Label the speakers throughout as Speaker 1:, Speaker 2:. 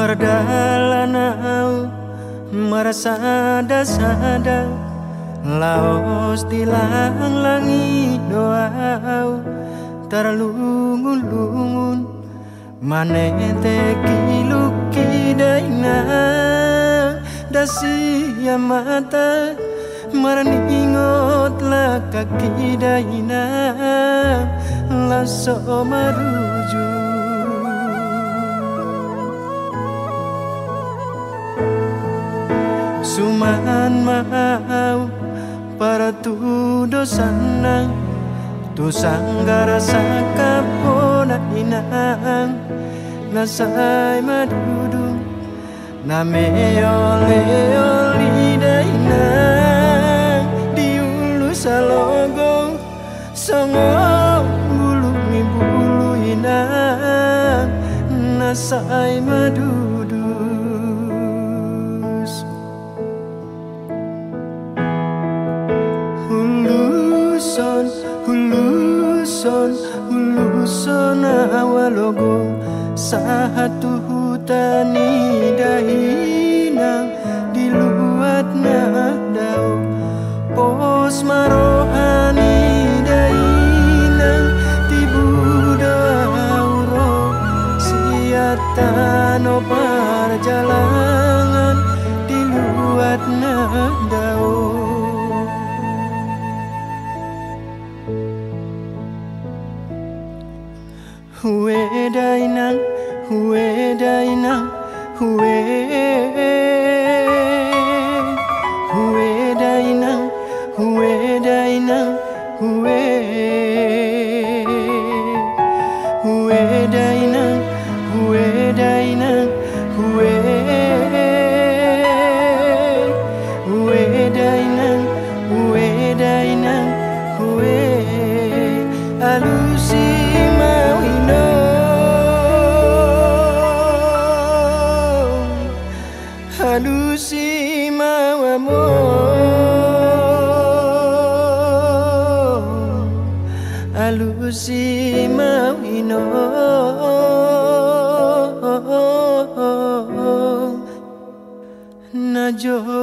Speaker 1: Merdalanau Merasada-sada Laos dilang-langi doau Terlungun-lungun Manete kiluki daina Dasi mata Maraningot la kaki daina Laso maruju Suman mau para tu dosana Tu sanggara sakapona inang Nasay madudu Na meole oli dainang. Diulu salogong Songo bulu mi bulu inang. Nasay madudu huluson huluson awalogo satu hutani dahinang diluat nadau pos marohani dahinang tibuda auro siatano perjalanan diluat nadau. Hue dainang, hue dainang, hue Hue halusi mawamo Halusi mawino Najong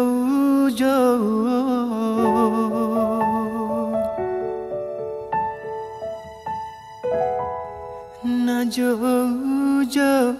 Speaker 1: jauh-jauh